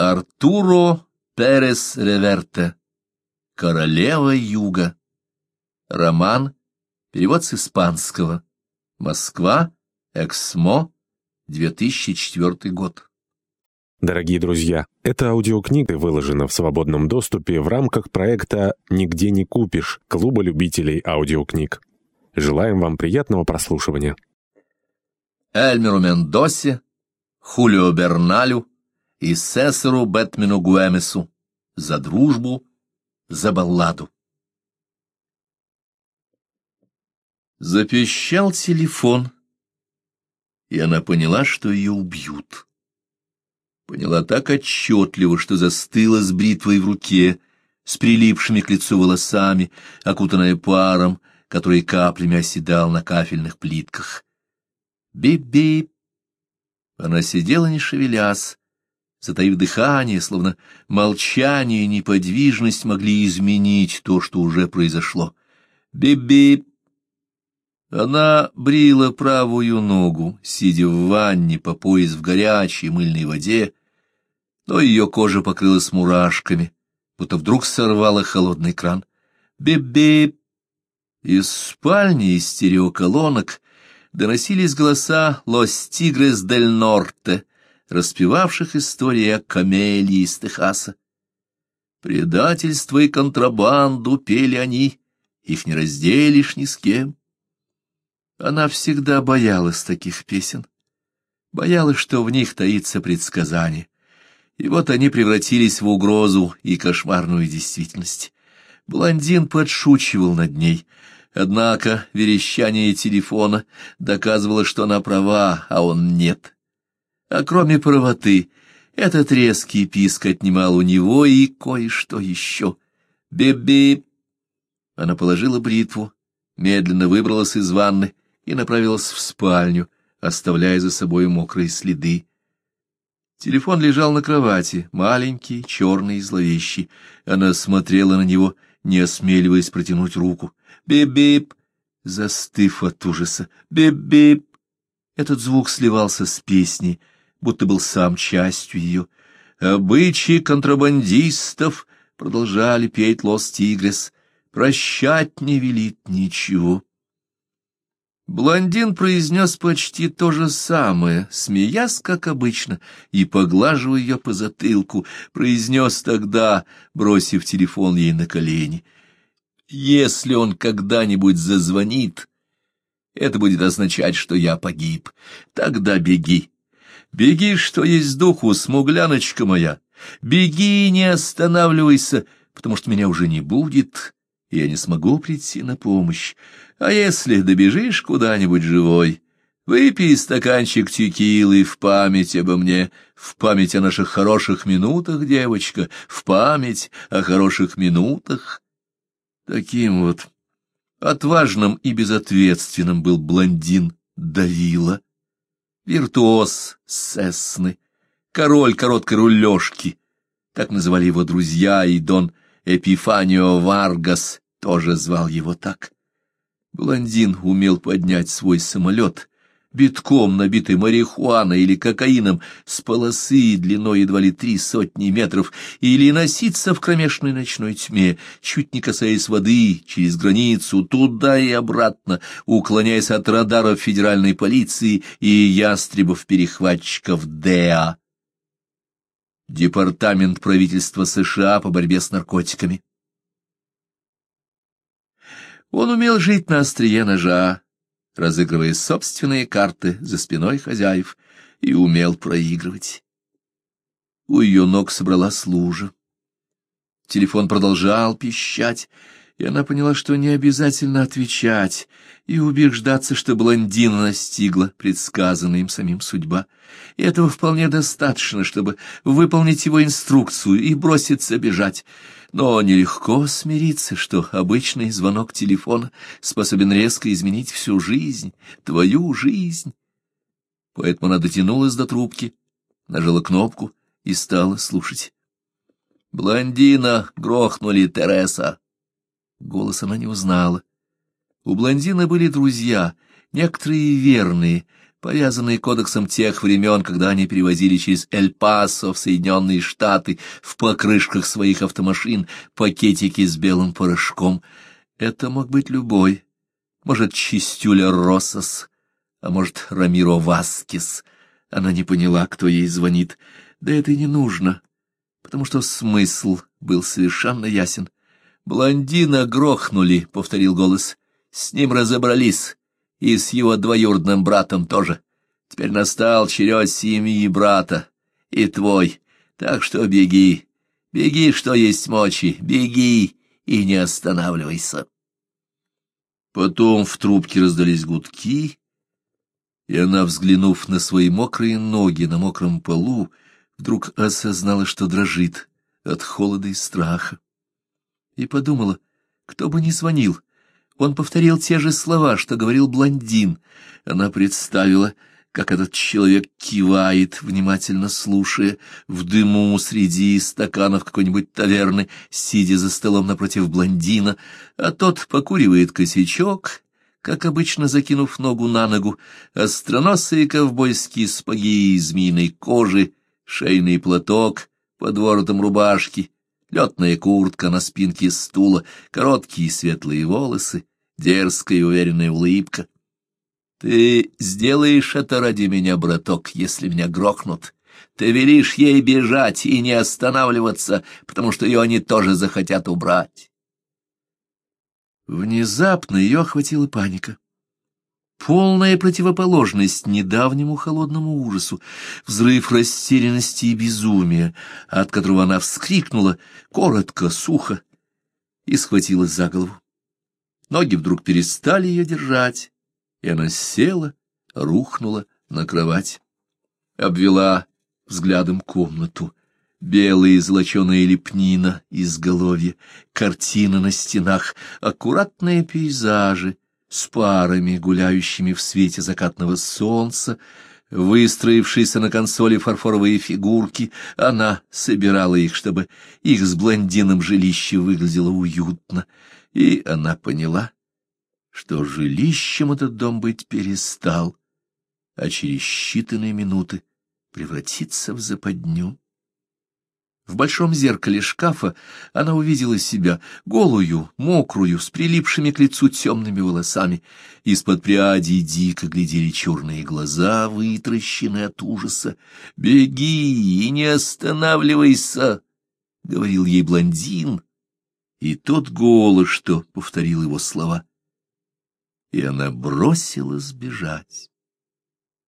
Артуро Перес Реверте. Королева Юга. Роман. Перевод с испанского. Москва. Эксмо. 2004 год. Дорогие друзья, эта аудиокнига выложена в свободном доступе в рамках проекта «Нигде не купишь» Клуба любителей аудиокниг. Желаем вам приятного прослушивания. Эльмеру Мендосе, Хулио Берналю и Сесару Бэтмену Гуэмесу за дружбу, за балладу. Запищал телефон, и она поняла, что ее убьют. Поняла так отчетливо, что застыла с бритвой в руке, с прилипшими к лицу волосами, окутанная паром, который каплями оседал на кафельных плитках. Бип-бип! Она сидела, не шевелясь, затаив дыхание, словно молчание и неподвижность могли изменить то, что уже произошло. Бип-бип! Она брила правую ногу, сидя в ванне по пояс в горячей мыльной воде, но ее кожа покрылась мурашками, будто вдруг сорвала холодный кран. Бип-бип! Из спальни, из стереоколонок доносились голоса «Лос Тигрес дель Норте», распевавших истории о камелии из Техаса. Предательство и контрабанду пели они, их не разделишь ни с кем. Она всегда боялась таких песен, боялась, что в них таится предсказание. И вот они превратились в угрозу и кошмарную действительность. Блондин подшучивал над ней, однако верещание телефона доказывало, что она права, а он нет. А кроме правоты, этот резкий писк отнимал у него и кое-что еще. «Бип-бип!» Она положила бритву, медленно выбралась из ванны и направилась в спальню, оставляя за собой мокрые следы. Телефон лежал на кровати, маленький, черный и зловещий. Она смотрела на него, не осмеливаясь протянуть руку. «Бип-бип!» Застыв от ужаса. «Бип-бип!» Этот звук сливался с песней, будто был сам частью ее. «Обычаи контрабандистов!» — продолжали петь Лос-Тигрес. «Прощать не велит ничего». Блондин произнес почти то же самое, смеясь, как обычно, и поглаживая ее по затылку, произнес тогда, бросив телефон ей на колени. «Если он когда-нибудь зазвонит, это будет означать, что я погиб. Тогда беги. Беги, что есть духу, смугляночка моя. Беги, не останавливайся, потому что меня уже не будет, и я не смогу прийти на помощь. А если добежишь куда-нибудь живой, выпей стаканчик текилы в память обо мне, в память о наших хороших минутах, девочка, в память о хороших минутах. Таким вот отважным и безответственным был блондин Давила, виртуоз Сесны, король короткой рулежки, так называли его друзья, и Дон Эпифанио Варгас тоже звал его так. Блондин умел поднять свой самолет, битком набитый марихуаной или кокаином, с полосы длиной едва ли три сотни метров, или носиться в кромешной ночной тьме, чуть не касаясь воды, через границу, туда и обратно, уклоняясь от радаров федеральной полиции и ястребов-перехватчиков ДЭА. Департамент правительства США по борьбе с наркотиками. Он умел жить на острие ножа, разыгрывая собственные карты за спиной хозяев, и умел проигрывать. У ее ног собралась лужа. Телефон продолжал пищать, и она поняла, что не обязательно отвечать и убеждаться, что блондина настигла предсказанная им самим судьба. И этого вполне достаточно, чтобы выполнить его инструкцию и броситься бежать. Но нелегко смириться, что обычный звонок телефона способен резко изменить всю жизнь, твою жизнь. Поэтому она дотянулась до трубки, нажала кнопку и стала слушать. «Блондина грохнули, Тереса!» Голос она не узнала. У блондина были друзья, некоторые верные, повязанные кодексом тех времен, когда они перевозили через Эль-Пасо в Соединенные Штаты в покрышках своих автомашин пакетики с белым порошком. Это мог быть любой. Может, Чистюля Росос, а может, Рамиро Васкис. Она не поняла, кто ей звонит. Да это и не нужно, потому что смысл был совершенно ясен. «Блондина грохнули», — повторил голос. «С ним разобрались, и с его двоюродным братом тоже. Теперь настал черед семьи брата, и твой, так что беги, беги, что есть мочи, беги и не останавливайся». Потом в трубке раздались гудки, и она, взглянув на свои мокрые ноги на мокром полу, вдруг осознала, что дрожит от холода и страха и подумала, кто бы ни звонил. Он повторил те же слова, что говорил блондин. Она представила, как этот человек кивает, внимательно слушая, в дыму среди стаканов какой-нибудь таверны, сидя за столом напротив блондина, а тот покуривает косячок, как обычно закинув ногу на ногу, остроносые ковбойские спаги из змеиной кожи, шейный платок под воротом рубашки — летная куртка на спинке стула, короткие светлые волосы, дерзкая и уверенная улыбка. «Ты сделаешь это ради меня, браток, если меня грохнут. Ты велишь ей бежать и не останавливаться, потому что ее они тоже захотят убрать». Внезапно ее охватила паника полная противоположность недавнему холодному ужасу, взрыв растерянности и безумия, от которого она вскрикнула коротко, сухо и схватилась за голову. Ноги вдруг перестали ее держать, и она села, рухнула на кровать, обвела взглядом комнату. Белые золоченая лепнина изголовья, картины на стенах, аккуратные пейзажи — с парами, гуляющими в свете закатного солнца, выстроившиеся на консоли фарфоровые фигурки, она собирала их, чтобы их с блондином жилище выглядело уютно, и она поняла, что жилищем этот дом быть перестал, а через считанные минуты превратится в западню. В большом зеркале шкафа она увидела себя, голую, мокрую, с прилипшими к лицу темными волосами. Из-под прядей дико глядели черные глаза, вытращенные от ужаса. «Беги и не останавливайся!» — говорил ей блондин. И тот голос, что повторил его слова. И она бросилась бежать.